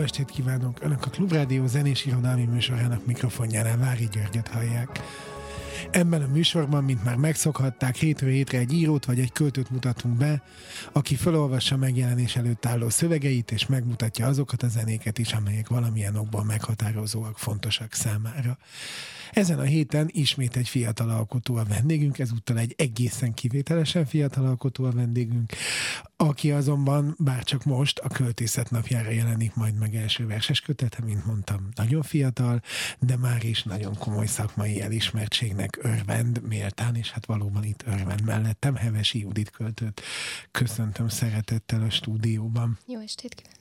Jó estét kívánok! Önök a Klubrádió zenés irodalmi műsorának mikrofonjánál Vári Györgyet hallják. Ebben a műsorban, mint már megszokhatták, hétről hétre egy írót vagy egy költőt mutatunk be, aki felolvassa megjelenés előtt álló szövegeit, és megmutatja azokat a zenéket is, amelyek valamilyen okból meghatározóak, fontosak számára. Ezen a héten ismét egy fiatal alkotó a vendégünk, ezúttal egy egészen kivételesen fiatal alkotó a vendégünk, aki azonban bár csak most a költészet napjára jelenik majd meg első verses kötete, mint mondtam, nagyon fiatal, de már is nagyon komoly szakmai elismertségnek örvend, méltán, és hát valóban itt örvend mellettem, Hevesi Judit költőt köszöntöm szeretettel a stúdióban. Jó estét kívánok!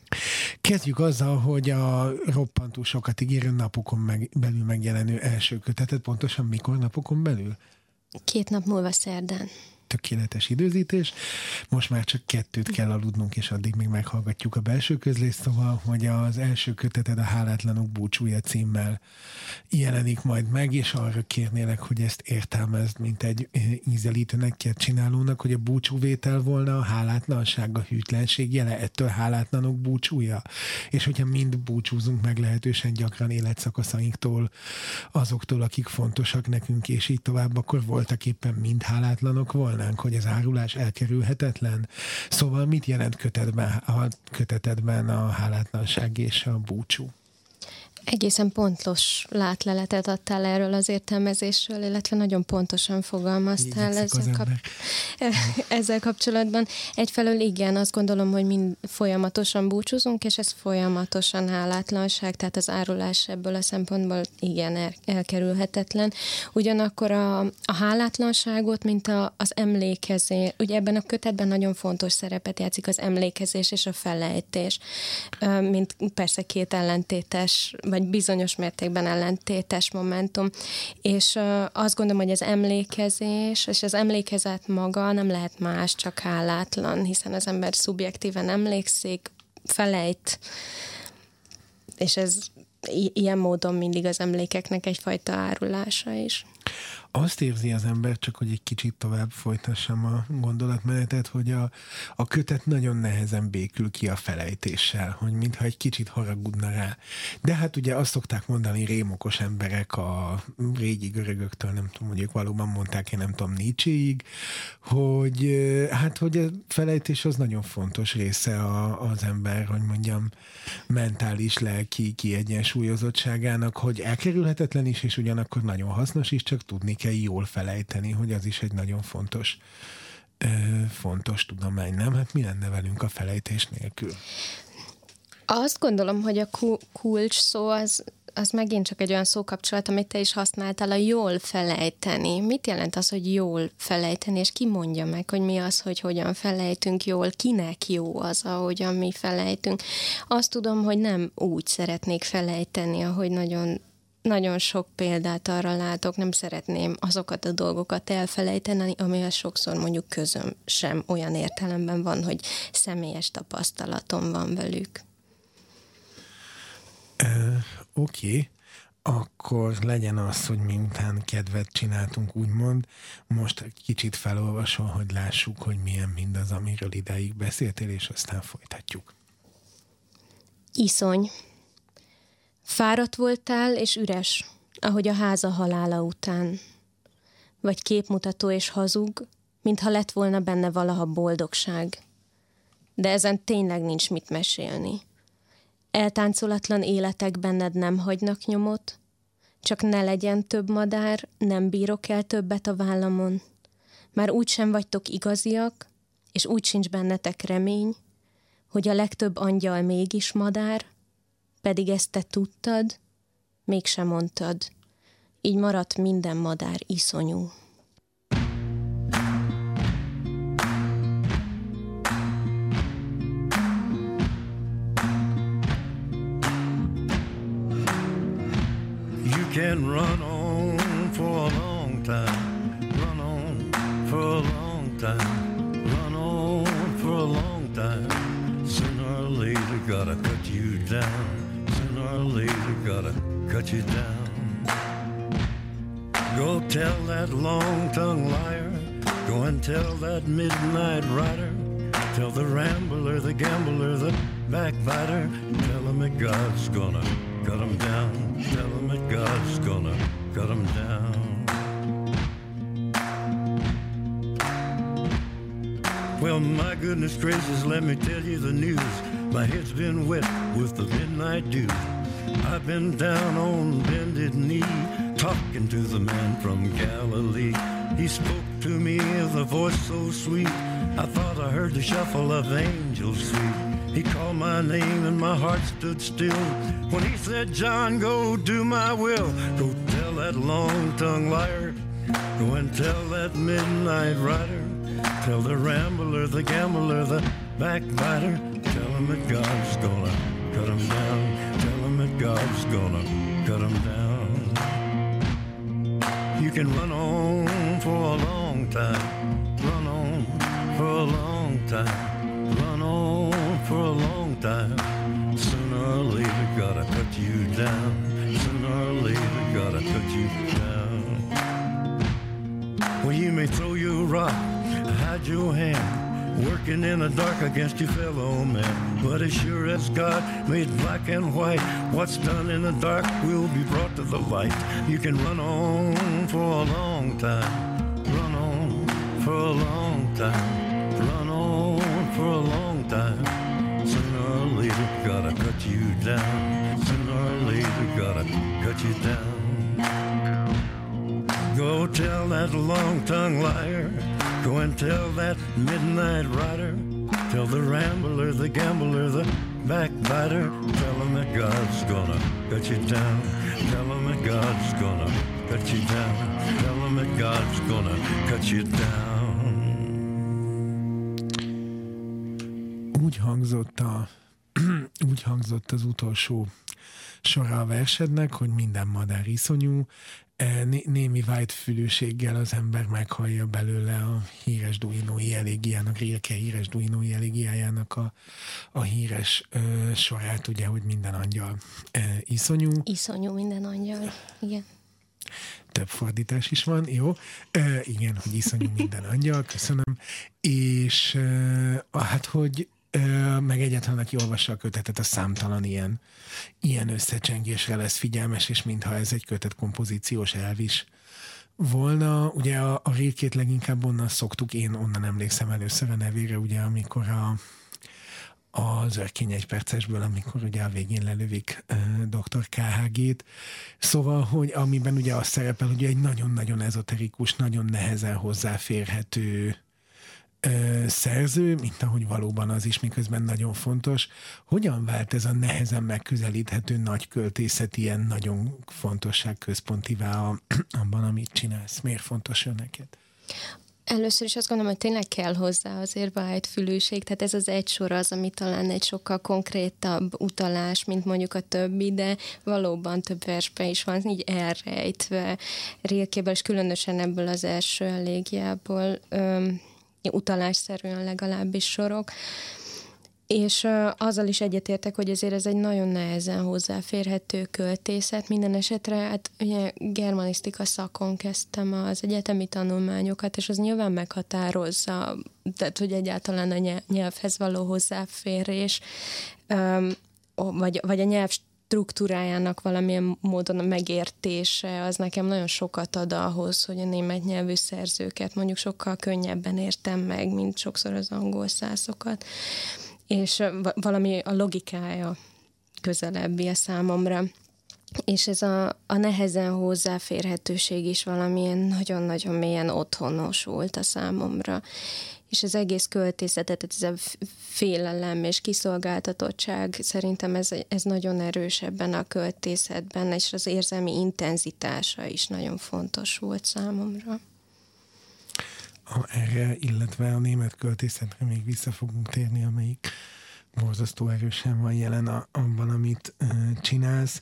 Kezdjük azzal, hogy a roppantó sokat ígérő napokon meg, belül megjelenő első kötetet, pontosan mikor napokon belül? Két nap múlva szerdán tökéletes időzítés. Most már csak kettőt kell aludnunk, és addig még meghallgatjuk a belső közlést, szóval, hogy az első köteted a Hálátlanok búcsúja címmel jelenik majd meg, és arra kérnélek, hogy ezt értelmezd, mint egy eh, ízelítőnek, csinálónak, hogy a búcsúvétel volna a hálátlanság, a hűtlenség jele, ettől hálátlanok búcsúja. És hogyha mind búcsúzunk meg lehetősen gyakran életszakaszainktól, azoktól, akik fontosak nekünk, és így tovább, akkor voltak éppen mind hálátlanok volna gondolnánk, hogy az árulás elkerülhetetlen. Szóval mit jelent kötetben, a kötetedben a hálátlanság és a búcsú? Egészen pontos látleletet adtál erről az értelmezésről, illetve nagyon pontosan fogalmaztál ezzel, kap- ezzel kapcsolatban. Egyfelől igen, azt gondolom, hogy mind folyamatosan búcsúzunk, és ez folyamatosan hálátlanság, tehát az árulás ebből a szempontból igen el- elkerülhetetlen. Ugyanakkor a, a hálátlanságot, mint a, az emlékezés, ugye ebben a kötetben nagyon fontos szerepet játszik az emlékezés és a felejtés, mint persze két ellentétes vagy bizonyos mértékben ellentétes momentum. És azt gondolom, hogy az emlékezés, és az emlékezet maga nem lehet más, csak hálátlan, hiszen az ember szubjektíven emlékszik, felejt, és ez ilyen módon mindig az emlékeknek egyfajta árulása is azt érzi az ember, csak hogy egy kicsit tovább folytassam a gondolatmenetet, hogy a, a kötet nagyon nehezen békül ki a felejtéssel, hogy mintha egy kicsit haragudna rá. De hát ugye azt szokták mondani rémokos emberek a régi görögöktől, nem tudom, hogy ők valóban mondták, én nem tudom, Nietzséig, hogy hát, hogy a felejtés az nagyon fontos része a, az ember, hogy mondjam, mentális, lelki kiegyensúlyozottságának, hogy elkerülhetetlen is, és ugyanakkor nagyon hasznos is, csak tudni kell jól felejteni, hogy az is egy nagyon fontos fontos tudomány, nem? Hát mi lenne velünk a felejtés nélkül? Azt gondolom, hogy a kulcs szó az, az megint csak egy olyan szókapcsolat, amit te is használtál, a jól felejteni. Mit jelent az, hogy jól felejteni, és ki mondja meg, hogy mi az, hogy hogyan felejtünk jól, kinek jó az, ahogyan mi felejtünk. Azt tudom, hogy nem úgy szeretnék felejteni, ahogy nagyon nagyon sok példát arra látok, nem szeretném azokat a dolgokat elfelejteni, amihez sokszor mondjuk közöm sem olyan értelemben van, hogy személyes tapasztalatom van velük. Uh, Oké. Okay akkor legyen az, hogy miután kedvet csináltunk, úgymond, most egy kicsit felolvasol, hogy lássuk, hogy milyen mindaz, amiről ideig beszéltél, és aztán folytatjuk. Iszony. Fáradt voltál és üres, ahogy a háza halála után. Vagy képmutató és hazug, mintha lett volna benne valaha boldogság. De ezen tényleg nincs mit mesélni. Eltáncolatlan életek benned nem hagynak nyomot, csak ne legyen több madár, nem bírok el többet a vállamon. Már úgy sem vagytok igaziak, és úgy sincs bennetek remény, hogy a legtöbb angyal mégis madár, pedig ezt te tudtad, mégsem mondtad. Így maradt minden madár iszonyú. can run on for a long time, run on for a long time, run on for a long time. Sooner or later, gotta cut you down. Gotta cut you down. Go tell that long tongued liar, go and tell that midnight rider. Tell the rambler, the gambler, the backbiter, tell him that God's gonna cut him down. Tell him that God's gonna cut him down. Well, my goodness gracious, let me tell you the news. My head's been wet with the midnight dew. I've been down on bended knee, talking to the man from Galilee. He spoke to me with a voice so sweet. I thought I heard the shuffle of angels sweet. He called my name and my heart stood still. When he said, John, go do my will. Go tell that long tongued liar. Go and tell that midnight rider. Tell the rambler, the gambler, the backbiter. Tell him that God's gonna cut him down. That God's gonna cut him down. You can run on for a long time. Run on for a long time. Run on for a long time. Sooner or later, gotta cut you down. Sooner or later, gotta cut you down. Well, you may throw your rock, hide your hand working in the dark against your fellow man. But as sure as God made black and white, what's done in the dark will be brought to the light. You can run on for a long time, run on for a long time, run on for a long time. Sooner or later, gotta cut you down. Sooner or later, gotta cut you down. Go tell that long tongued liar Go and tell that midnight rider, tell the rambler, the gambler, the backbiter, tell him that God's gonna cut you down. Tell him that God's gonna cut you down. Tell him that God's gonna cut you down. Úgy hangzott a úgy hangzott az utolsó sora a versednek, hogy minden madár iszonyú, E, némi fülőséggel az ember meghallja belőle a híres duinói elégiának, Rilke híres duinói elégiájának a, a híres ö, sorát, ugye, hogy minden angyal ö, iszonyú. Iszonyú minden angyal, igen. Több fordítás is van, jó. E, igen, hogy iszonyú minden angyal, köszönöm. És e, hát, hogy meg egyáltalán, aki olvassa a kötetet, a számtalan ilyen, ilyen összecsengésre lesz figyelmes, és mintha ez egy kötet kompozíciós elv is volna. Ugye a, a rékét leginkább onnan szoktuk, én onnan emlékszem először a nevére, ugye amikor a, az örkény egy percesből, amikor ugye a végén lelövik uh, dr. KHG-t. Szóval, hogy amiben ugye az szerepel, hogy egy nagyon-nagyon ezoterikus, nagyon nehezen hozzáférhető szerző, mint ahogy valóban az is, miközben nagyon fontos. Hogyan vált ez a nehezen megközelíthető nagy költészet ilyen nagyon fontosságközpontivá abban, amit csinálsz? Miért fontos ő neked? Először is azt gondolom, hogy tényleg kell hozzá azért fülőség, tehát ez az egy sor az, ami talán egy sokkal konkrétabb utalás, mint mondjuk a többi, de valóban több versben is van így elrejtve Rilkéből, és különösen ebből az első elégiából. Öm, utalásszerűen legalábbis sorok. És azzal is egyetértek, hogy azért ez egy nagyon nehezen hozzáférhető költészet. Minden esetre, hát ugye germanisztika szakon kezdtem az egyetemi tanulmányokat, és az nyilván meghatározza, tehát hogy egyáltalán a nyelvhez való hozzáférés, vagy, vagy a nyelv struktúrájának valamilyen módon a megértése, az nekem nagyon sokat ad ahhoz, hogy a német nyelvű szerzőket mondjuk sokkal könnyebben értem meg, mint sokszor az angol szászokat. És valami a logikája közelebbi a számomra. És ez a, a nehezen hozzáférhetőség is valamilyen nagyon-nagyon mélyen otthonos volt a számomra és az egész költészetet, ez a félelem és kiszolgáltatottság, szerintem ez, ez nagyon erős ebben a költészetben, és az érzelmi intenzitása is nagyon fontos volt számomra. Erre, illetve a német költészetre még vissza fogunk térni, amelyik borzasztó erősen van jelen a, abban, amit csinálsz.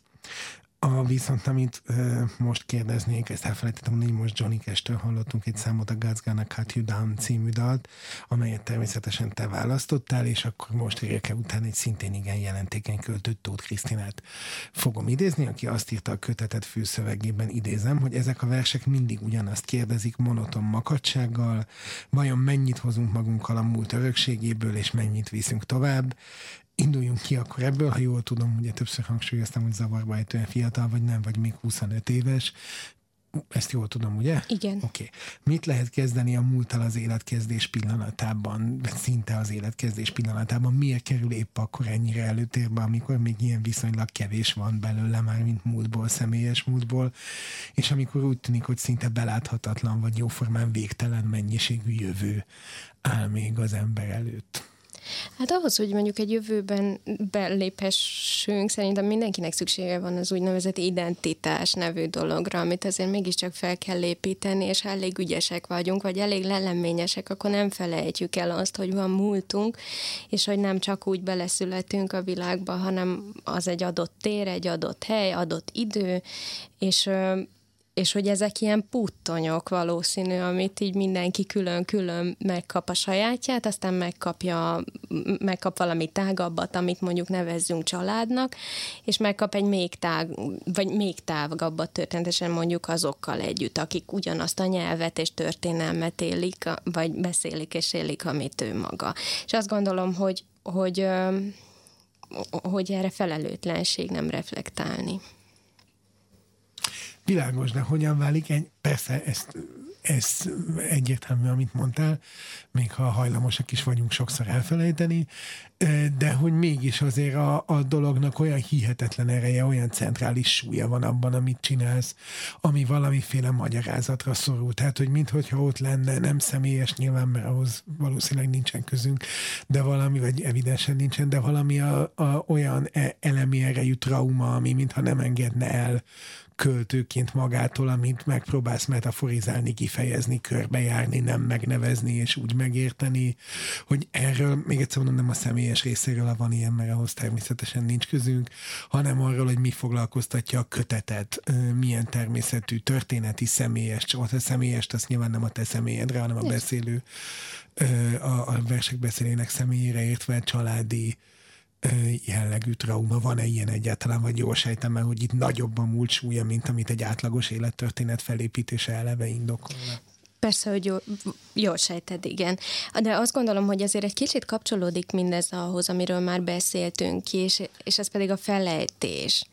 A viszont, amit uh, most kérdeznék, ezt elfelejtettem mondani, most Johnny Cash-től hallottunk egy számot, a Gonna Cut You Down című dalt, amelyet természetesen te választottál, és akkor most Rilke után egy szintén igen jelentékeny költőt Tóth Krisztinát fogom idézni, aki azt írta a kötetet főszövegében, idézem, hogy ezek a versek mindig ugyanazt kérdezik monoton makadsággal, vajon mennyit hozunk magunkkal a múlt örökségéből, és mennyit viszünk tovább, induljunk ki akkor ebből, ha jól tudom, ugye többször hangsúlyoztam, hogy zavarba ejtően fiatal vagy nem, vagy még 25 éves, ezt jól tudom, ugye? Igen. Oké. Okay. Mit lehet kezdeni a múltal az életkezdés pillanatában, vagy szinte az életkezdés pillanatában? Miért kerül épp akkor ennyire előtérbe, amikor még ilyen viszonylag kevés van belőle már, mint múltból, személyes múltból, és amikor úgy tűnik, hogy szinte beláthatatlan, vagy jóformán végtelen mennyiségű jövő áll még az ember előtt? Hát ahhoz, hogy mondjuk egy jövőben beléphessünk, szerintem mindenkinek szüksége van az úgynevezett identitás nevű dologra, amit azért mégiscsak fel kell építeni, és ha elég ügyesek vagyunk, vagy elég leleményesek, akkor nem felejtjük el azt, hogy van múltunk, és hogy nem csak úgy beleszületünk a világba, hanem az egy adott tér, egy adott hely, adott idő, és és hogy ezek ilyen puttonyok valószínű, amit így mindenki külön-külön megkap a sajátját, aztán megkapja, megkap valami tágabbat, amit mondjuk nevezzünk családnak, és megkap egy még tág, vagy még tágabbat történetesen mondjuk azokkal együtt, akik ugyanazt a nyelvet és történelmet élik, vagy beszélik és élik, amit ő maga. És azt gondolom, hogy, hogy, hogy erre felelőtlenség nem reflektálni. Világos, de hogyan válik egy, persze ezt, ez egyértelmű, amit mondtál, még ha hajlamosak is vagyunk sokszor elfelejteni, de hogy mégis azért a, a dolognak olyan hihetetlen ereje, olyan centrális súlya van abban, amit csinálsz, ami valamiféle magyarázatra szorul. Tehát, hogy minthogyha ott lenne, nem személyes nyilván, mert ahhoz valószínűleg nincsen közünk, de valami, vagy evidensen nincsen, de valami a, a olyan e, elemi erejű trauma, ami mintha nem engedne el költőként magától, amit megpróbálsz metaforizálni, kifejezni, körbejárni, nem megnevezni és úgy megérteni, hogy erről, még egyszer mondom, nem a személyes részéről van ilyen, mert ahhoz természetesen nincs közünk, hanem arról, hogy mi foglalkoztatja a kötetet, milyen természetű, történeti, személyes, csak a személyes, az nyilván nem a te személyedre, hanem a beszélő, a, a versek beszélének személyére értve családi, jellegű trauma. Van-e ilyen egyáltalán, vagy jól sejtem el, hogy itt nagyobb a múlt súlya, mint amit egy átlagos élettörténet felépítése eleve indokolna? Persze, hogy jól, jól sejted, igen. De azt gondolom, hogy azért egy kicsit kapcsolódik mindez ahhoz, amiről már beszéltünk, és, és ez pedig a felejtés.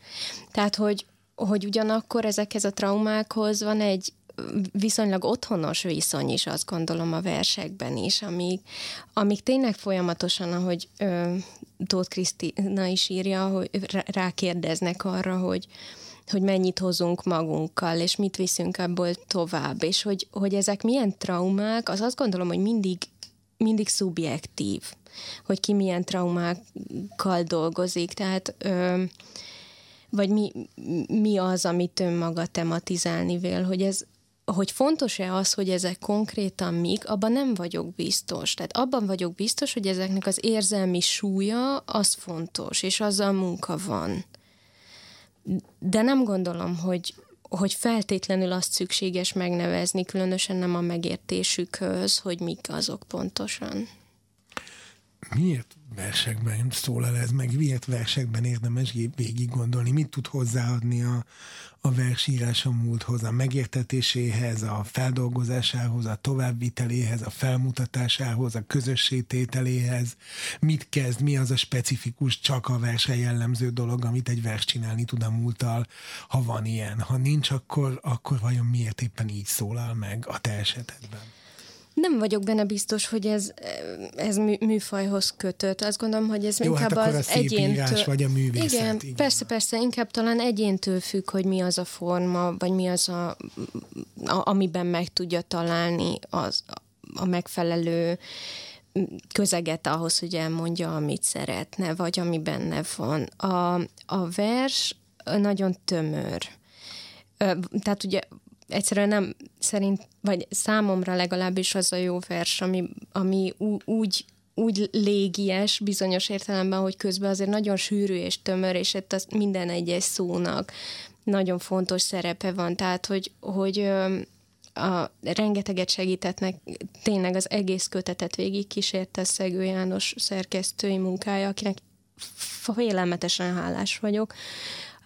Tehát, hogy, hogy ugyanakkor ezekhez a traumákhoz van egy, viszonylag otthonos viszony is, azt gondolom a versekben is, amíg, amíg tényleg folyamatosan, ahogy ö, Tóth Krisztina is írja, hogy rákérdeznek arra, hogy, hogy mennyit hozunk magunkkal, és mit viszünk ebből tovább, és hogy, hogy ezek milyen traumák, az azt gondolom, hogy mindig, mindig szubjektív, hogy ki milyen traumákkal dolgozik, tehát ö, vagy mi, mi az, amit önmaga tematizálni vél, hogy ez, hogy fontos-e az, hogy ezek konkrétan mik, abban nem vagyok biztos. Tehát abban vagyok biztos, hogy ezeknek az érzelmi súlya az fontos, és azzal munka van. De nem gondolom, hogy, hogy feltétlenül azt szükséges megnevezni, különösen nem a megértésükhöz, hogy mik azok pontosan. Miért versekben szól el ez, meg miért versekben érdemes végig gondolni, mit tud hozzáadni a, a versírás a múlthoz, a megértetéséhez, a feldolgozásához, a továbbviteléhez, a felmutatásához, a közösségtételéhez, mit kezd, mi az a specifikus, csak a versre jellemző dolog, amit egy vers csinálni tud a múlttal, ha van ilyen. Ha nincs, akkor, akkor vajon miért éppen így szólal meg a te esetedben? Nem vagyok benne biztos, hogy ez, ez műfajhoz kötött. Azt gondolom, hogy ez Jó, inkább hát az egyéntől... vagy a művészet. Igen, igen, persze, persze, inkább talán egyéntől függ, hogy mi az a forma, vagy mi az, a, a amiben meg tudja találni az, a megfelelő közeget ahhoz, hogy elmondja, amit szeretne, vagy ami benne van. A, a vers nagyon tömör. Tehát ugye egyszerűen nem szerint, vagy számomra legalábbis az a jó vers, ami, ami úgy úgy légies bizonyos értelemben, hogy közben azért nagyon sűrű és tömör, és itt az minden egyes szónak nagyon fontos szerepe van, tehát hogy, hogy a, rengeteget segítetnek, tényleg az egész kötetet végig kísérte Szegő János szerkesztői munkája, akinek félelmetesen hálás vagyok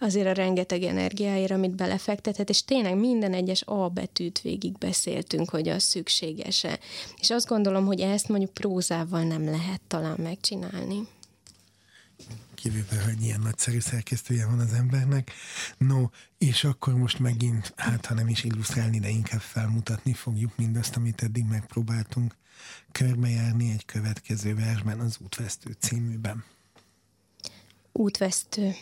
azért a rengeteg energiáért, amit belefektetett, és tényleg minden egyes A betűt végig beszéltünk, hogy az szükséges-e. És azt gondolom, hogy ezt mondjuk prózával nem lehet talán megcsinálni kivéve, hogy ilyen nagyszerű szerkesztője van az embernek. No, és akkor most megint, hát ha nem is illusztrálni, de inkább felmutatni fogjuk mindazt, amit eddig megpróbáltunk körbejárni egy következő versben, az Útvesztő címűben. Útvesztő.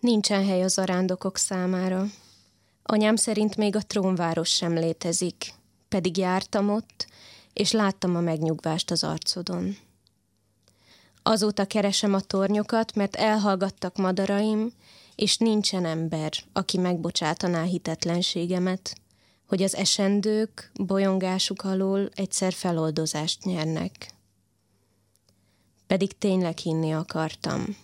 Nincsen hely az arándokok számára. Anyám szerint még a trónváros sem létezik, pedig jártam ott, és láttam a megnyugvást az arcodon. Azóta keresem a tornyokat, mert elhallgattak madaraim, és nincsen ember, aki megbocsátaná hitetlenségemet, hogy az esendők bolyongásuk alól egyszer feloldozást nyernek. Pedig tényleg hinni akartam.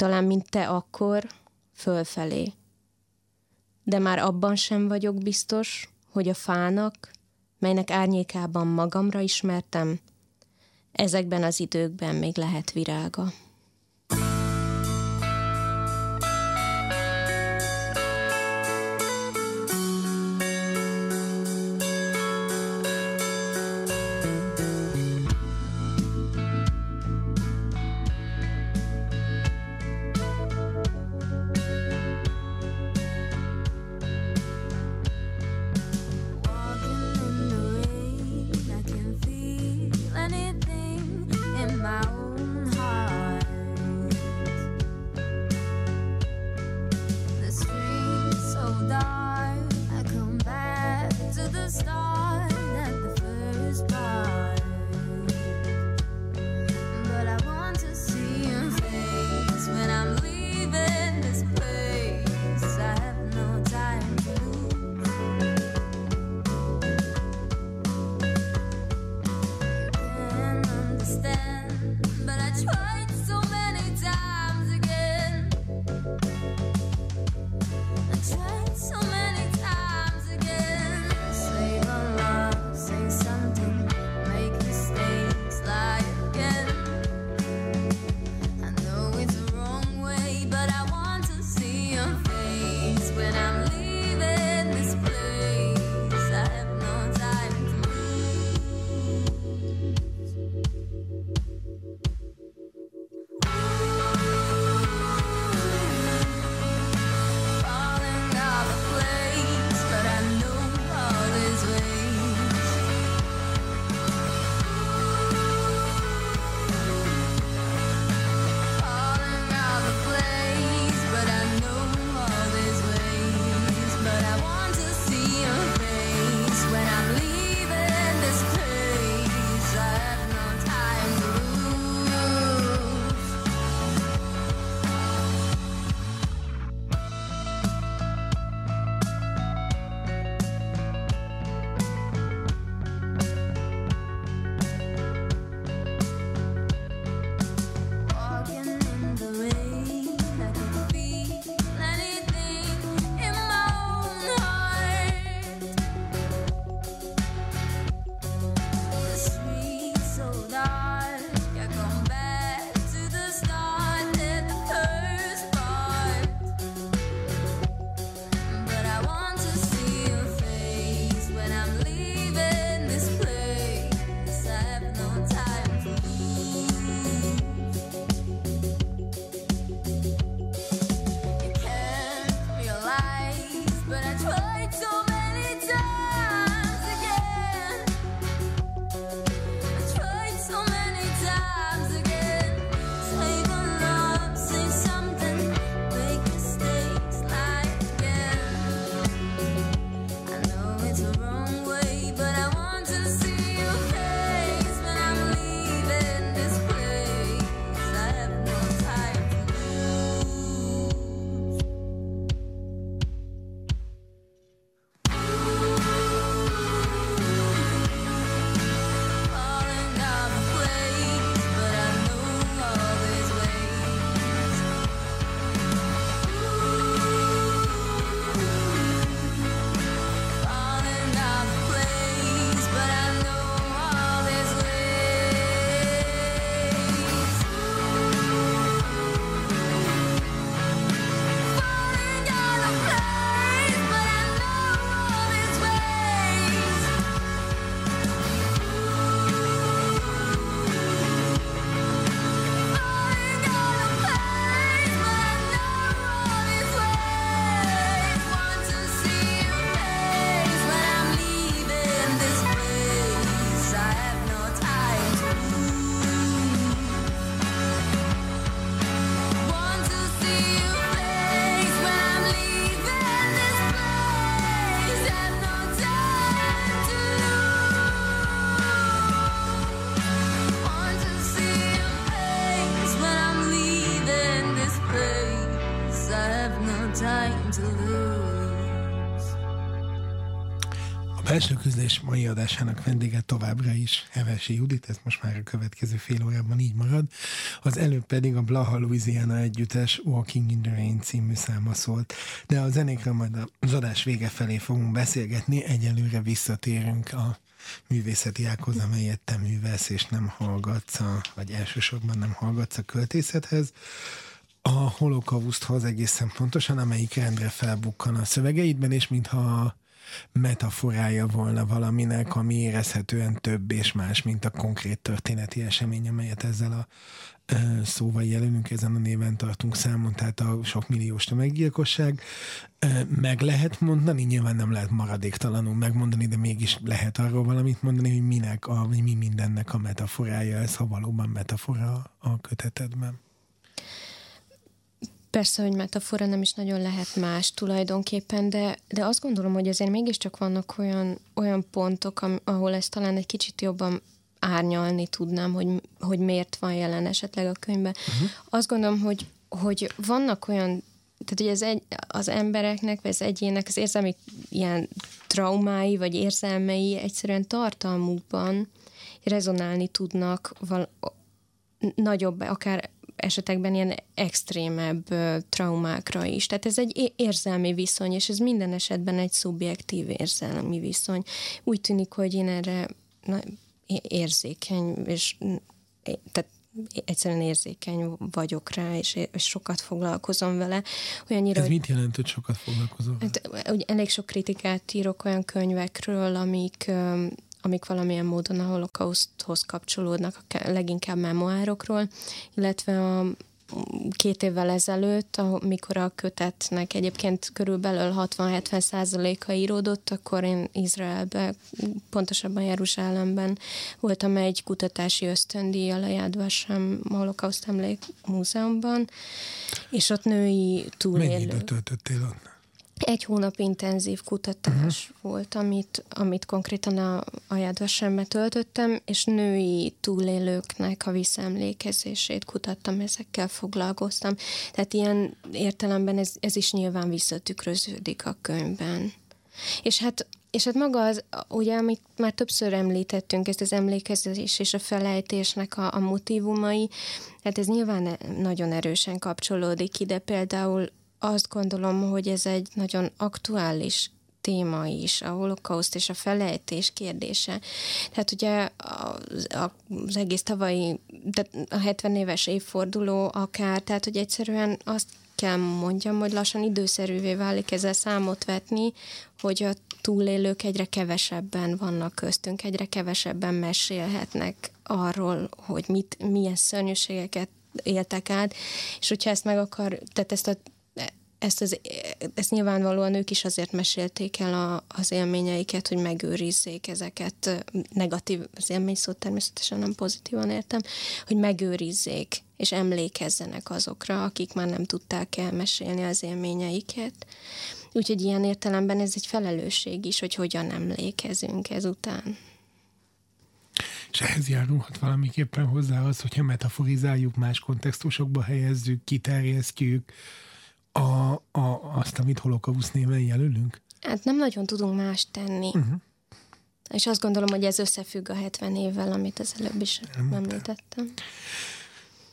Talán, mint te akkor, fölfelé. De már abban sem vagyok biztos, hogy a fának, melynek árnyékában magamra ismertem, ezekben az időkben még lehet virága. Közlés mai adásának vendége továbbra is Hevesi Judit, ez most már a következő fél órában így marad. Az előbb pedig a Blaha Louisiana együttes Walking in the Rain című száma szólt. De a zenékről majd az adás vége felé fogunk beszélgetni, egyelőre visszatérünk a művészeti ághoz, amelyet te művelsz, és nem hallgatsz, a, vagy elsősorban nem hallgatsz a költészethez a holokauszthoz egészen pontosan, amelyik rendre felbukkan a szövegeidben, és mintha metaforája volna valaminek, ami érezhetően több és más, mint a konkrét történeti esemény, amelyet ezzel a szóval jelölünk, ezen a néven tartunk számon, tehát a sok milliós tömeggyilkosság. Meg lehet mondani, nyilván nem lehet maradéktalanul megmondani, de mégis lehet arról valamit mondani, hogy minek, a, mi mindennek a metaforája ez, ha valóban metafora a kötetedben. Persze, hogy metafora nem is nagyon lehet más tulajdonképpen, de, de azt gondolom, hogy azért mégiscsak vannak olyan, olyan pontok, ahol ezt talán egy kicsit jobban árnyalni tudnám, hogy, hogy miért van jelen esetleg a könyvben. Uh-huh. Azt gondolom, hogy, hogy vannak olyan tehát hogy az, egy, az embereknek, vagy az egyének az érzelmi ilyen traumái, vagy érzelmei egyszerűen tartalmukban rezonálni tudnak val- nagyobb, akár esetekben ilyen extrémebb traumákra is. Tehát ez egy érzelmi viszony, és ez minden esetben egy szubjektív érzelmi viszony. Úgy tűnik, hogy én erre na, érzékeny, és tehát egyszerűen érzékeny vagyok rá, és, és sokat foglalkozom vele. Olyannyira, Ez hogy, mit jelent, hogy sokat foglalkozom? Hát, hogy elég sok kritikát írok olyan könyvekről, amik amik valamilyen módon a holokauszthoz kapcsolódnak, leginkább memoárokról, illetve a két évvel ezelőtt, amikor a kötetnek egyébként körülbelül 60-70 százaléka íródott, akkor én Izraelbe, pontosabban Jeruzsálemben voltam egy kutatási ösztöndíjjal a Yad Vashem Holokauszt Emlék Múzeumban, és ott női túlélő. Mennyi időt töltöttél ott? Egy hónap intenzív kutatás uh-huh. volt, amit, amit konkrétan a, a Jadvasembe töltöttem, és női túlélőknek a visszaemlékezését kutattam, ezekkel foglalkoztam. Tehát ilyen értelemben ez, ez is nyilván visszatükröződik a könyvben. És hát és hát maga az, ugye, amit már többször említettünk, ezt az emlékezés és a felejtésnek a, a motivumai, hát ez nyilván nagyon erősen kapcsolódik ide, például azt gondolom, hogy ez egy nagyon aktuális téma is, a holokauszt és a felejtés kérdése. Tehát ugye az, az egész tavalyi, a 70 éves évforduló akár, tehát hogy egyszerűen azt kell mondjam, hogy lassan időszerűvé válik ezzel számot vetni, hogy a túlélők egyre kevesebben vannak köztünk, egyre kevesebben mesélhetnek arról, hogy mit, milyen szörnyűségeket éltek át, és hogyha ezt meg akar, tehát ezt a ezt, az, ezt nyilvánvalóan ők is azért mesélték el a, az élményeiket, hogy megőrizzék ezeket, negatív, az élmény szót természetesen nem pozitívan értem, hogy megőrizzék és emlékezzenek azokra, akik már nem tudták elmesélni az élményeiket. Úgyhogy ilyen értelemben ez egy felelősség is, hogy hogyan emlékezünk ezután. És ehhez járulhat valamiképpen hozzá az, hogyha metaforizáljuk, más kontextusokba helyezzük, kiterjesztjük, a, a, azt, amit holokauszt néven jelölünk? Hát nem nagyon tudunk más tenni. Uh-huh. És azt gondolom, hogy ez összefügg a 70 évvel, amit az előbb is említettem.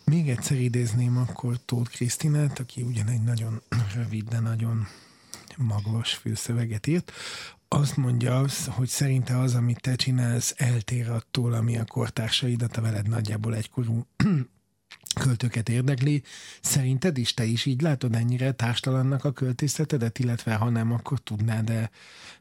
Még egyszer idézném akkor Tóth Krisztinát, aki ugyan egy nagyon rövid, de nagyon magvas főszöveget írt. Azt mondja, hogy szerinte az, amit te csinálsz, eltér attól, ami a kortársaidat, a veled nagyjából egykorú költőket érdekli. Szerinted is te is így látod ennyire társtalannak a költészetedet, illetve ha nem, akkor tudnád-e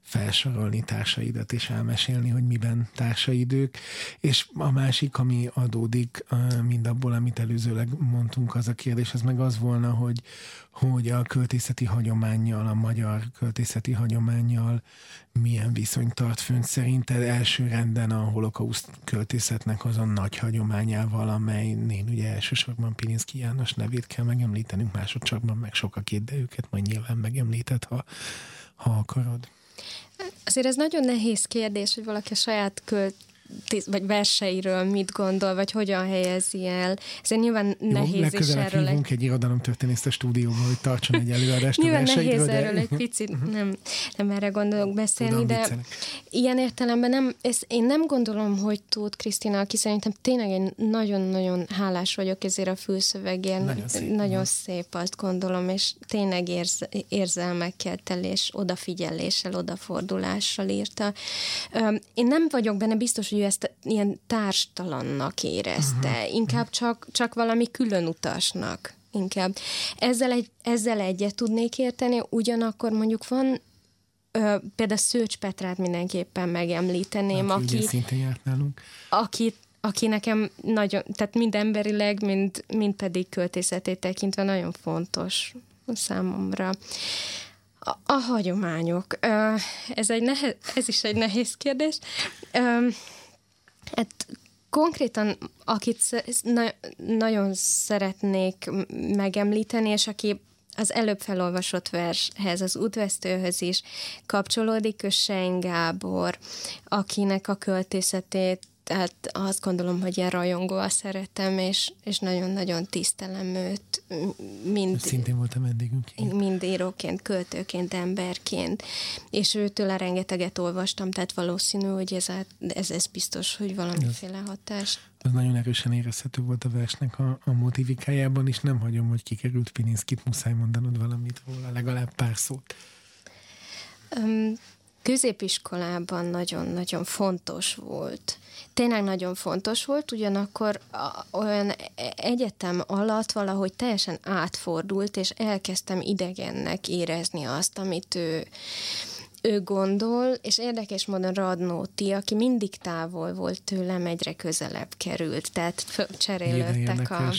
felsorolni társaidat és elmesélni, hogy miben társaidők. És a másik, ami adódik mindabból, amit előzőleg mondtunk, az a kérdés, az meg az volna, hogy, hogy a költészeti hagyományjal, a magyar költészeti hagyományjal milyen viszony tart fönn. Szerinted első renden a holokauszt költészetnek azon nagy hagyományával, amely én ugye elsősorban Pilinszki János nevét kell megemlítenünk, másodszorban meg sokakét, de őket majd nyilván megemlíted, ha, ha akarod. Azért ez nagyon nehéz kérdés, hogy valaki a saját költ vagy verseiről mit gondol, vagy hogyan helyezi el. Ezért nyilván Jó, nehéz is erről. Egy... egy irodalomtörténészt a stúdióban, hogy tartson egy előadást Nyilván nehéz de... erről egy picit, mhm. nem, nem erre gondolok beszélni, Tudom, de viccelek. ilyen értelemben nem, ez, én nem gondolom, hogy Tóth Krisztina, aki szerintem tényleg egy nagyon-nagyon hálás vagyok ezért a fülszövegért. Nagyon szép. Nagyon szép, azt gondolom, és tényleg érz, érzelmekkel tel és odafigyeléssel, odafordulással írta. Én nem vagyok benne biztos, hogy ő ezt ilyen társtalannak érezte, uh-huh. inkább csak, csak valami külön utasnak inkább. Ezzel, egy, ezzel egyet tudnék érteni, ugyanakkor mondjuk van ö, például Szőcs Petrát mindenképpen megemlíteném, aki, aki szintén járt nálunk. Aki, aki nekem nagyon, tehát mind emberileg, mind, mind pedig költészetét tekintve nagyon fontos számomra. A, a hagyományok. Ez, egy nehez, ez is egy nehéz kérdés. Hát konkrétan, akit na- nagyon szeretnék megemlíteni, és aki az előbb felolvasott vershez, az útvesztőhöz is kapcsolódik, Kösein Gábor, akinek a költészetét tehát azt gondolom, hogy ilyen rajongóa szeretem, és, és nagyon-nagyon tisztelem őt. Mind, Szintén voltam vendégünk. Mind íróként, költőként, emberként. És őtől rengeteget olvastam, tehát valószínű, hogy ez, ez, ez biztos, hogy valamiféle hatás. Az nagyon erősen érezhető volt a versnek a, a motivikájában, és nem hagyom, hogy kikerült Pininszkit, muszáj mondanod valamit róla, legalább pár szót. Um, középiskolában nagyon-nagyon fontos volt. Tényleg nagyon fontos volt, ugyanakkor olyan egyetem alatt valahogy teljesen átfordult, és elkezdtem idegennek érezni azt, amit ő, ő gondol, és érdekes módon Radnóti, aki mindig távol volt tőlem, egyre közelebb került, tehát cserélődtek a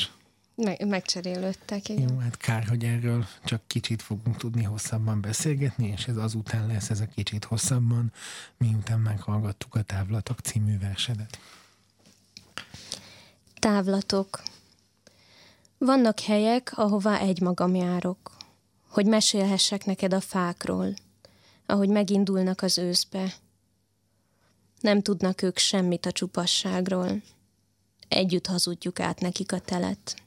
meg, megcserélődtek, igen. Jó, hát kár, hogy erről csak kicsit fogunk tudni hosszabban beszélgetni, és ez azután lesz ez a kicsit hosszabban, miután meghallgattuk a Távlatok című versedet. Távlatok. Vannak helyek, ahová egymagam járok, hogy mesélhessek neked a fákról, ahogy megindulnak az őszbe. Nem tudnak ők semmit a csupasságról. Együtt hazudjuk át nekik a telet.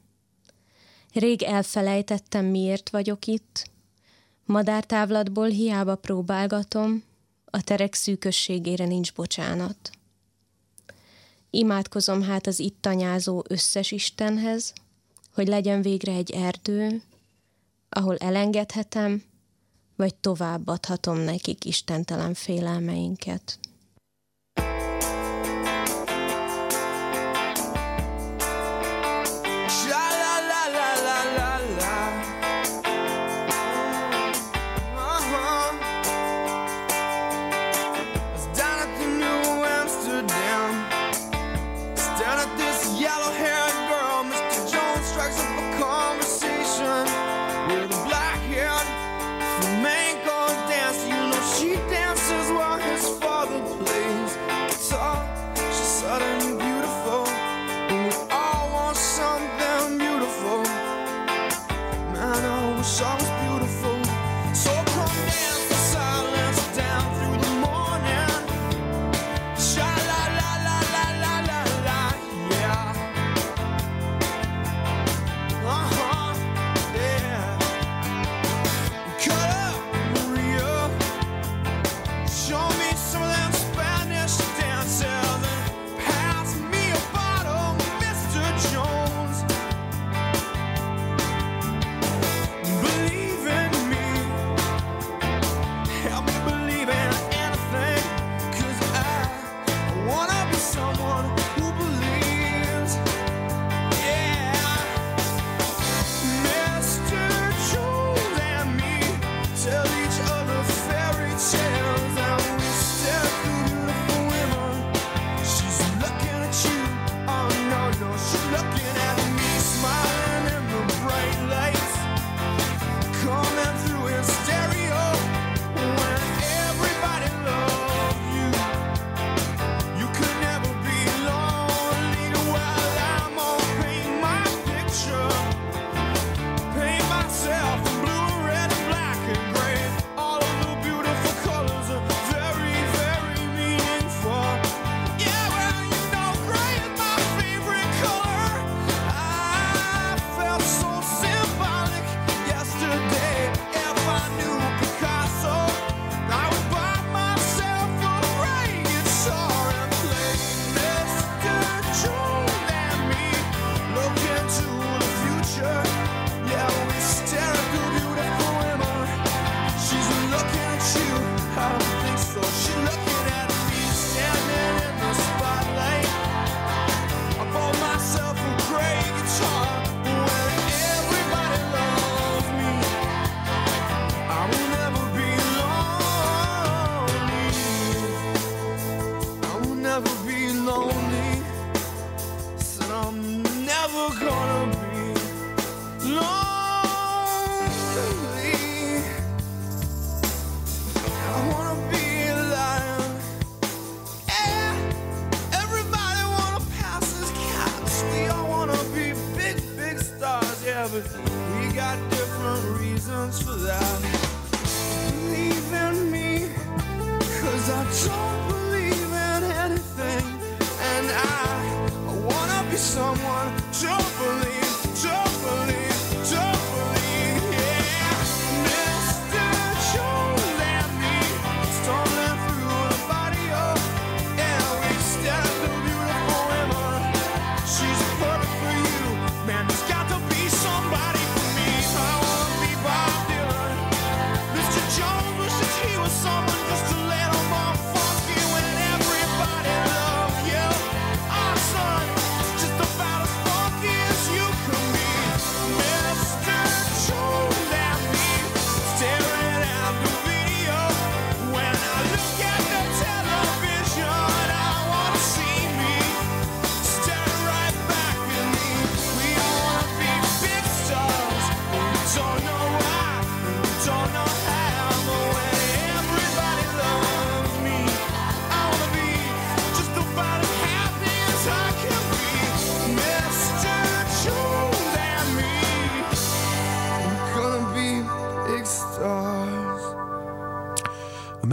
Rég elfelejtettem, miért vagyok itt. Madártávlatból hiába próbálgatom, a terek szűkösségére nincs bocsánat. Imádkozom hát az itt tanyázó összes Istenhez, hogy legyen végre egy erdő, ahol elengedhetem, vagy továbbadhatom nekik istentelen félelmeinket.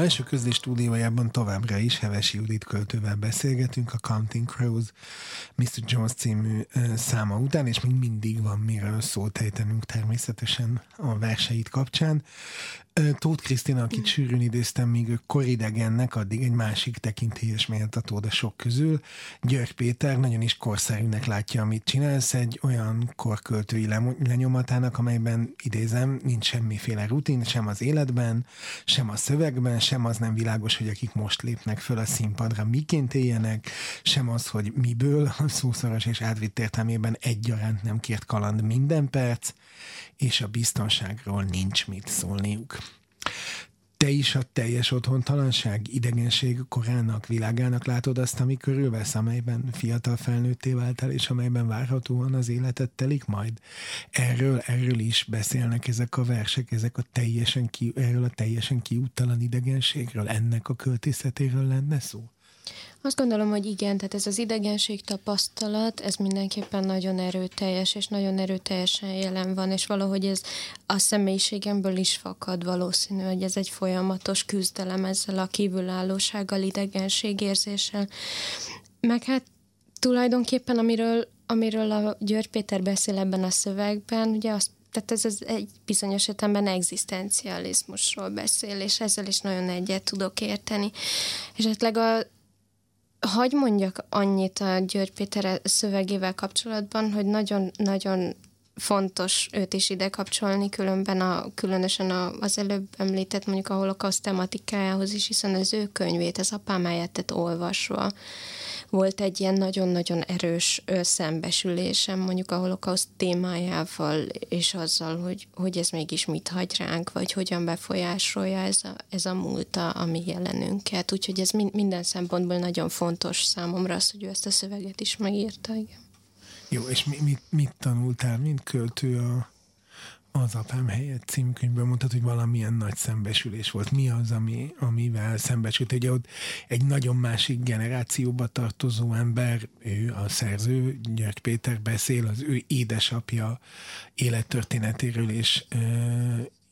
Belső közlés stúdiójában továbbra is Hevesi Judit költővel beszélgetünk a Counting Crows Mr. Jones című ö, száma után, és még mindig van miről szót ejtenünk természetesen a verseit kapcsán. Tóth Krisztina, akit sűrűn idéztem, míg ő koridegennek, addig egy másik tekintélyes méltató a sok közül. György Péter nagyon is korszerűnek látja, amit csinálsz, egy olyan korköltői lenyomatának, amelyben idézem, nincs semmiféle rutin, sem az életben, sem a szövegben, sem az nem világos, hogy akik most lépnek föl a színpadra, miként éljenek, sem az, hogy miből, a szószoros és átvitt értelmében egyaránt nem kért kaland minden perc, és a biztonságról nincs mit szólniuk. Te is a teljes otthontalanság, idegenség korának, világának látod azt, ami körülvesz, amelyben fiatal felnőtté váltál, és amelyben várhatóan az életet telik majd. Erről, erről is beszélnek ezek a versek, ezek a teljesen ki, erről a teljesen kiúttalan idegenségről, ennek a költészetéről lenne szó? Azt gondolom, hogy igen, tehát ez az idegenség tapasztalat, ez mindenképpen nagyon erőteljes, és nagyon erőteljesen jelen van, és valahogy ez a személyiségemből is fakad valószínű, hogy ez egy folyamatos küzdelem ezzel a kívülállósággal, idegenségérzéssel. Meg hát tulajdonképpen, amiről, amiről a György Péter beszél ebben a szövegben, ugye azt tehát ez az egy bizonyos értelemben egzisztencializmusról beszél, és ezzel is nagyon egyet tudok érteni. És esetleg a, Hagy mondjak annyit a György Péter szövegével kapcsolatban, hogy nagyon-nagyon fontos őt is ide kapcsolni, különben a, különösen a, az előbb említett mondjuk a holokauszt tematikájához is, hiszen az ő könyvét, az apámáját tett olvasva volt egy ilyen nagyon-nagyon erős szembesülésem mondjuk a holokauszt témájával, és azzal, hogy, hogy ez mégis mit hagy ránk, vagy hogyan befolyásolja ez a, ez a múlta a mi jelenünket. Úgyhogy ez minden szempontból nagyon fontos számomra az, hogy ő ezt a szöveget is megírta. Igen. Jó, és mi, mit, mit tanultál, mint költő a, az apám helyett címkönyvből mondtad, hogy valamilyen nagy szembesülés volt. Mi az, ami, amivel szembesült? Ugye ott egy nagyon másik generációba tartozó ember, ő a szerző, György Péter beszél az ő édesapja élettörténetéről és,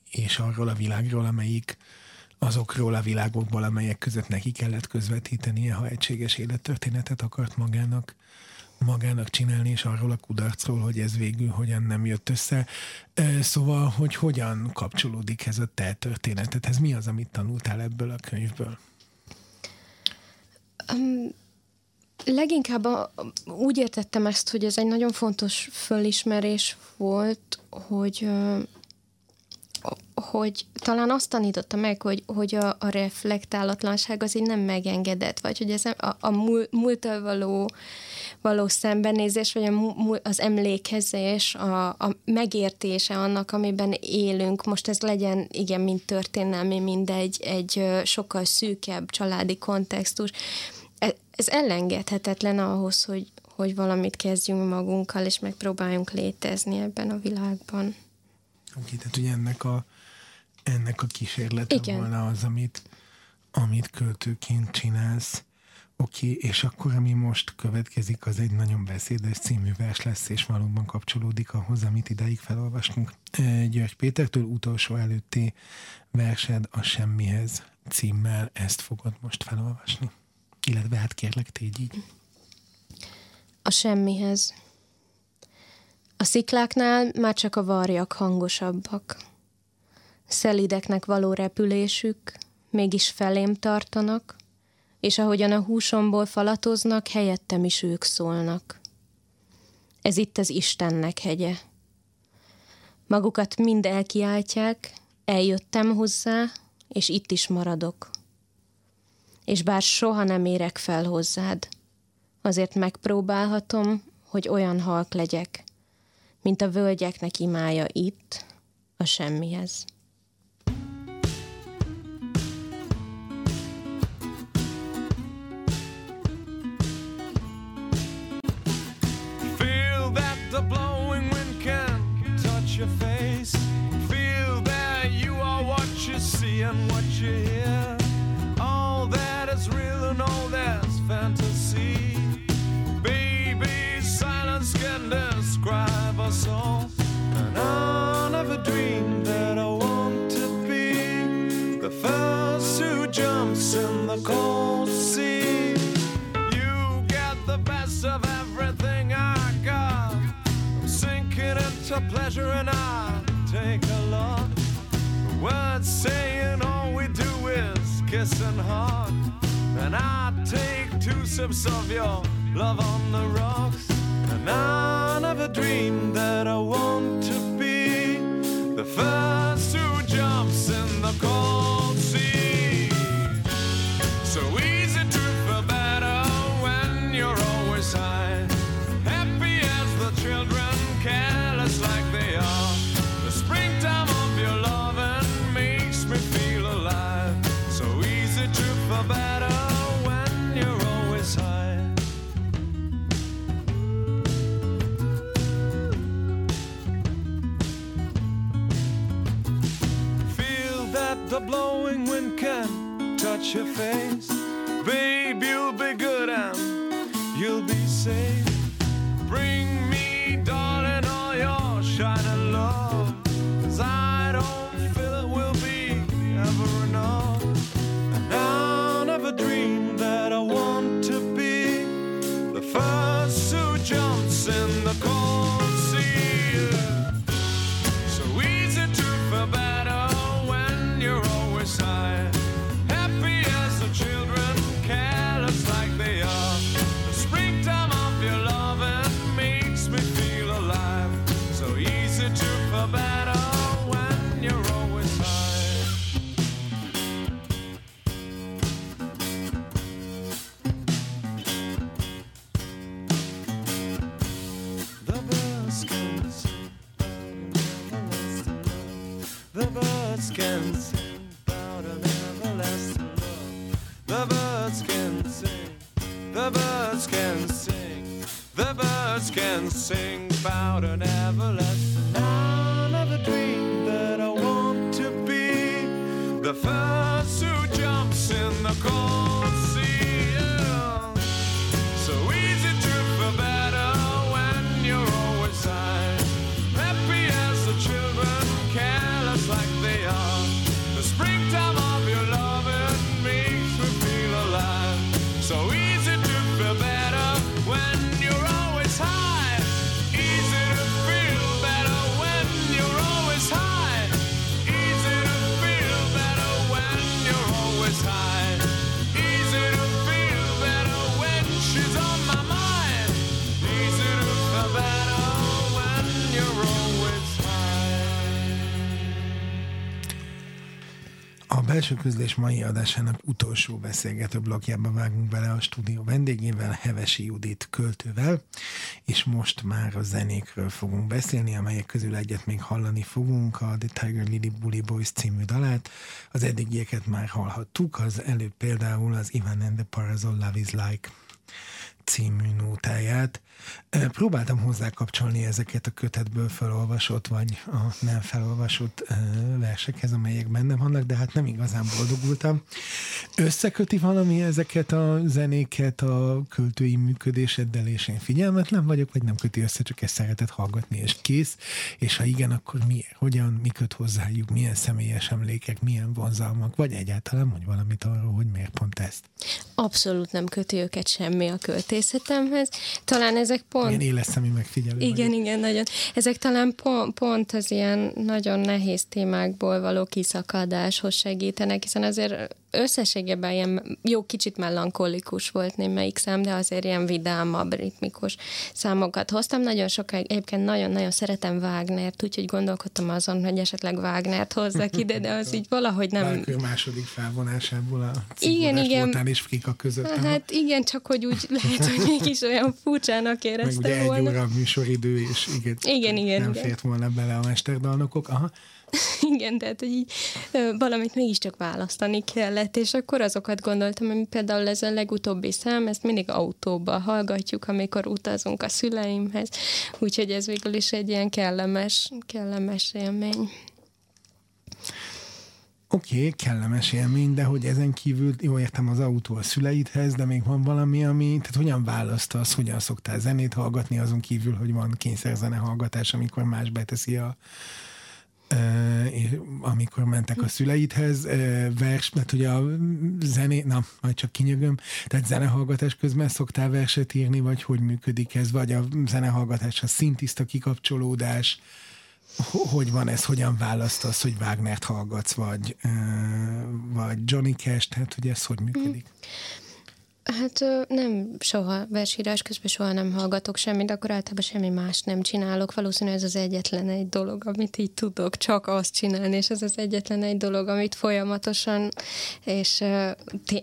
és arról a világról, amelyik azokról a világokból, amelyek között neki kellett közvetítenie, ha egységes élettörténetet akart magának magának csinálni, és arról a kudarcról, hogy ez végül hogyan nem jött össze. Szóval, hogy hogyan kapcsolódik ez a te történetethez? Mi az, amit tanultál ebből a könyvből? Um, leginkább a, úgy értettem ezt, hogy ez egy nagyon fontos fölismerés volt, hogy hogy talán azt tanította meg, hogy, hogy a, a reflektálatlanság az így nem megengedett, vagy hogy ez a, a múltal való, való szembenézés, vagy a, az emlékezés, a, a megértése annak, amiben élünk, most ez legyen, igen, mint történelmi, mind egy, egy sokkal szűkebb családi kontextus, ez, ez elengedhetetlen ahhoz, hogy, hogy valamit kezdjünk magunkkal, és megpróbáljunk létezni ebben a világban. Oké, tehát ugye ennek a, ennek a kísérlete Igen. volna az, amit, amit költőként csinálsz. Oké, és akkor, ami most következik, az egy nagyon beszédes című vers lesz, és valóban kapcsolódik ahhoz, amit idáig felolvastunk. György Pétertől utolsó előtti versed a Semmihez címmel, ezt fogod most felolvasni. Illetve hát kérlek, tégy így. A semmihez. A szikláknál már csak a varjak hangosabbak. Szelideknek való repülésük, mégis felém tartanak, és ahogyan a húsomból falatoznak, helyettem is ők szólnak. Ez itt az Istennek hegye. Magukat mind elkiáltják, eljöttem hozzá, és itt is maradok. És bár soha nem érek fel hozzád, azért megpróbálhatom, hogy olyan halk legyek, mint a völgyeknek imája itt, a semmihez. And what you hear. All that is real and all that's fantasy. Baby, silence can describe us all. And I never dreamed that I want to be the first who jumps in the cold sea. You get the best of everything I got. I'm sinking into pleasure and I take a lot. Words saying all we do is kiss and hug. And I take two sips of your love on the rocks. And I never dreamed that I want to be the first who jumps in the cold the blowing wind can touch your face. Babe, you'll be good and you'll be safe. Bring me, darling, all your shining love. Cause I can sing about an everlasting love. The birds can sing. The birds can sing. The birds can sing about an everlasting. I never dreamed that I want to be the first belső közlés mai adásának utolsó beszélgető blokkjába vágunk bele a stúdió vendégével, Hevesi Judit költővel, és most már a zenékről fogunk beszélni, amelyek közül egyet még hallani fogunk, a The Tiger Lily Bully Boys című dalát. Az eddigieket már hallhattuk, az előbb például az Ivan and the Parazol Love is Like című nótáját. Próbáltam hozzá kapcsolni ezeket a kötetből felolvasott, vagy a nem felolvasott versekhez, amelyek benne vannak, de hát nem igazán boldogultam. Összeköti valami ezeket a zenéket a költői működéseddel, és én figyelmetlen vagyok, vagy nem köti össze, csak ezt szeretett hallgatni, és kész. És ha igen, akkor mi, hogyan, mi köt hozzájuk, milyen személyes emlékek, milyen vonzalmak, vagy egyáltalán mondj valamit arról, hogy miért pont ezt. Abszolút nem köti őket semmi a költészetemhez. Talán ezek pont... Ilyen éleszemi megfigyelő. Igen, vagyok. igen, nagyon. Ezek talán pont, pont az ilyen nagyon nehéz témákból való kiszakadáshoz segítenek, hiszen azért összességében ilyen jó kicsit melankolikus volt némelyik szám, de azért ilyen vidámabb, ritmikus számokat hoztam. Nagyon sokáig, egyébként nagyon-nagyon szeretem Wagnert, úgyhogy gondolkodtam azon, hogy esetleg Wagnert hozzak ide, de az így valahogy nem... Várkő második felvonásából a igen, igen. és Frika között. Hát igen, csak hogy úgy lehet, hogy mégis olyan furcsának éreztem Meg ugye volna. egy óra műsoridő, és igen, igen, igen nem igen. fért volna bele a mesterdalnokok. Aha. Igen, tehát hogy így valamit mégiscsak választani kellett, és akkor azokat gondoltam, hogy például ez a legutóbbi szám, ezt mindig autóba hallgatjuk, amikor utazunk a szüleimhez, úgyhogy ez végül is egy ilyen kellemes, kellemes élmény. Oké, okay, kellemes élmény, de hogy ezen kívül, jó értem az autó a szüleidhez, de még van valami, ami, tehát hogyan választasz, hogyan szoktál zenét hallgatni, azon kívül, hogy van kényszerzene hallgatás, amikor más beteszi a, amikor mentek a szüleidhez, vers, mert ugye a zené, na, majd csak kinyögöm, tehát zenehallgatás közben szoktál verset írni, vagy hogy működik ez, vagy a zenehallgatás a szintiszta kikapcsolódás, hogy van ez, hogyan választasz, hogy Wagnert hallgatsz, vagy, vagy Johnny Cash, tehát hogy ez hogy működik? Hát nem soha, versírás közben soha nem hallgatok semmit, akkor általában semmi más nem csinálok. Valószínűleg ez az egyetlen egy dolog, amit így tudok csak azt csinálni, és ez az egyetlen egy dolog, amit folyamatosan, és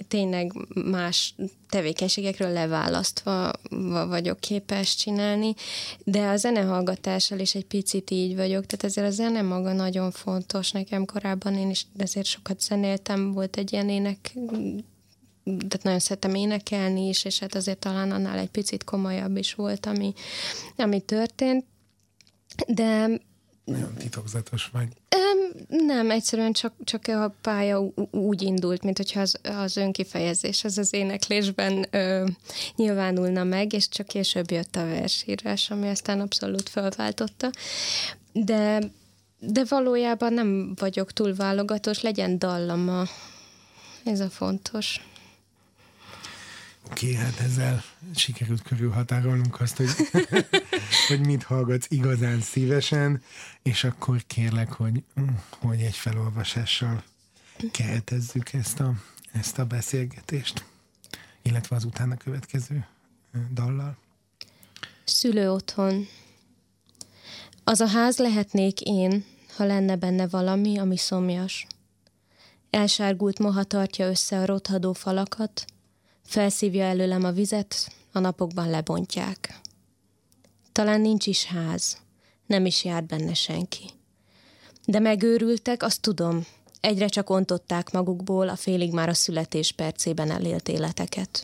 tényleg más tevékenységekről leválasztva vagyok képes csinálni, de a zenehallgatással is egy picit így vagyok, tehát ezért a zene maga nagyon fontos nekem korábban, én is ezért sokat zenéltem, volt egy ilyen ének tehát nagyon szeretem énekelni is, és hát azért talán annál egy picit komolyabb is volt, ami, ami történt. De nagyon titokzatos vagy. Nem, egyszerűen csak, csak a pálya úgy indult, mint hogyha az, az önkifejezés az az éneklésben ö, nyilvánulna meg, és csak később jött a versírás, ami aztán abszolút felváltotta. De, de valójában nem vagyok túl válogatós, legyen dallama. Ez a fontos. Oké, hát ezzel sikerült körülhatárolnunk azt, hogy, hogy mit hallgatsz igazán szívesen, és akkor kérlek, hogy, hogy egy felolvasással keretezzük ezt a, ezt a beszélgetést, illetve az utána következő dallal. Szülő otthon. Az a ház lehetnék én, ha lenne benne valami, ami szomjas. Elsárgult moha tartja össze a rothadó falakat, Felszívja előlem a vizet, a napokban lebontják. Talán nincs is ház, nem is jár benne senki. De megőrültek, azt tudom, egyre csak ontották magukból a félig már a születés percében elélt életeket.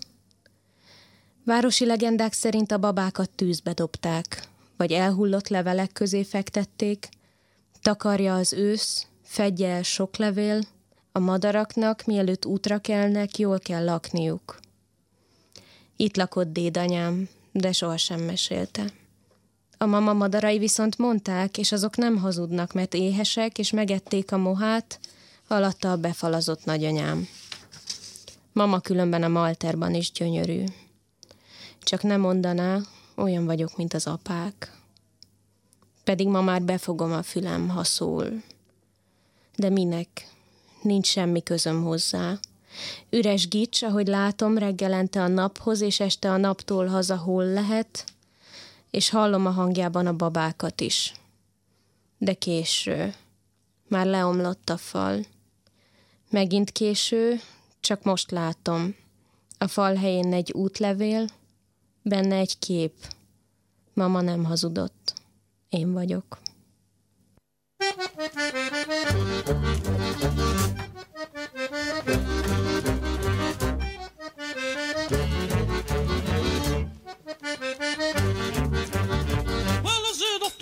Városi legendák szerint a babákat tűzbe dobták, vagy elhullott levelek közé fektették, takarja az ősz, fedje el sok levél, a madaraknak, mielőtt útra kelnek, jól kell lakniuk. Itt lakott dédanyám, de sohasem mesélte. A mama madarai viszont mondták, és azok nem hazudnak, mert éhesek, és megették a mohát, alatta a befalazott nagyanyám. Mama különben a malterban is gyönyörű. Csak nem mondaná, olyan vagyok, mint az apák. Pedig ma már befogom a fülem, ha szól. De minek? Nincs semmi közöm hozzá. Üres gics, ahogy látom, reggelente a naphoz, és este a naptól haza hol lehet, és hallom a hangjában a babákat is. De késő. Már leomlott a fal. Megint késő, csak most látom. A fal helyén egy útlevél, benne egy kép. Mama nem hazudott. Én vagyok.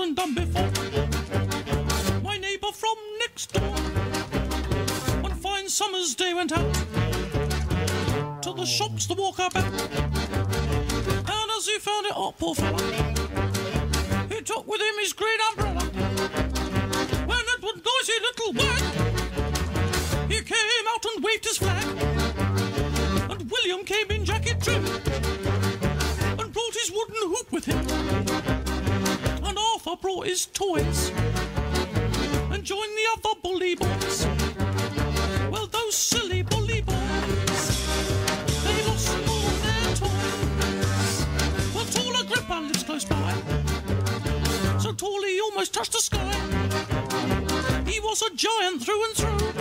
hasn't done before. My neighbour from next door, one fine summer's day, went out to the shops to walk about. And as he found it, oh, poor fellow, he took with him his great umbrella. When it would noisy little wag, he came out and waved his flag. And William came in. His toys and join the other bully boys. Well, those silly bully boys, they lost all their toys. Well, tall Agrippa lives close by, so tall he almost touched the sky. He was a giant through and through.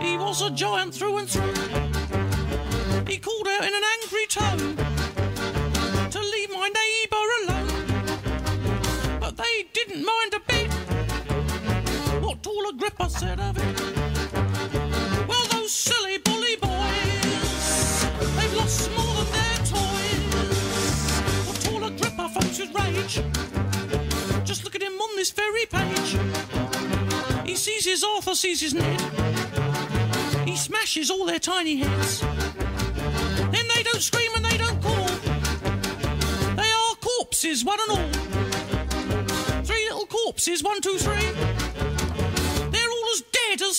He was a giant through and through. He called out in an angry tone said of it. Well, those silly bully boys, they've lost more than their toys. What tall Agrippa his rage. Just look at him on this very page. He sees his Arthur, sees his Ned. He smashes all their tiny heads. Then they don't scream and they don't call. They are corpses, one and all. Three little corpses, one, two, three.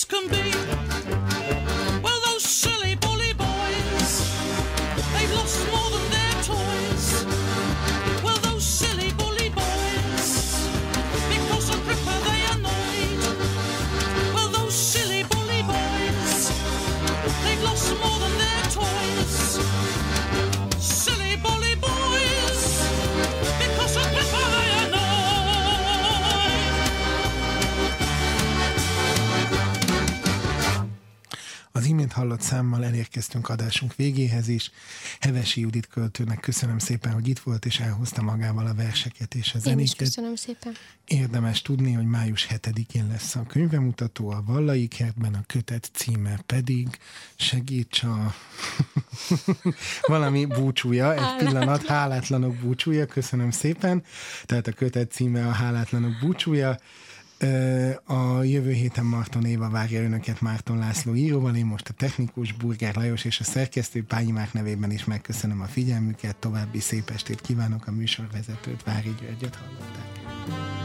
Can be. Hallott számmal elérkeztünk adásunk végéhez is. Hevesi Judit költőnek köszönöm szépen, hogy itt volt, és elhozta magával a verseket és a Én is zenéket. köszönöm szépen. Érdemes tudni, hogy május 7-én lesz a könyvemutató a Vallai kertben, a kötet címe pedig segíts a valami búcsúja, egy pillanat, hálátlanok búcsúja, köszönöm szépen. Tehát a kötet címe a hálátlanok búcsúja. A jövő héten Marton Éva várja önöket Márton László íróval, én most a technikus Burger Lajos és a szerkesztő Pányimák nevében is megköszönöm a figyelmüket, további szép estét kívánok a műsorvezetőt, Vári Györgyöt hallották.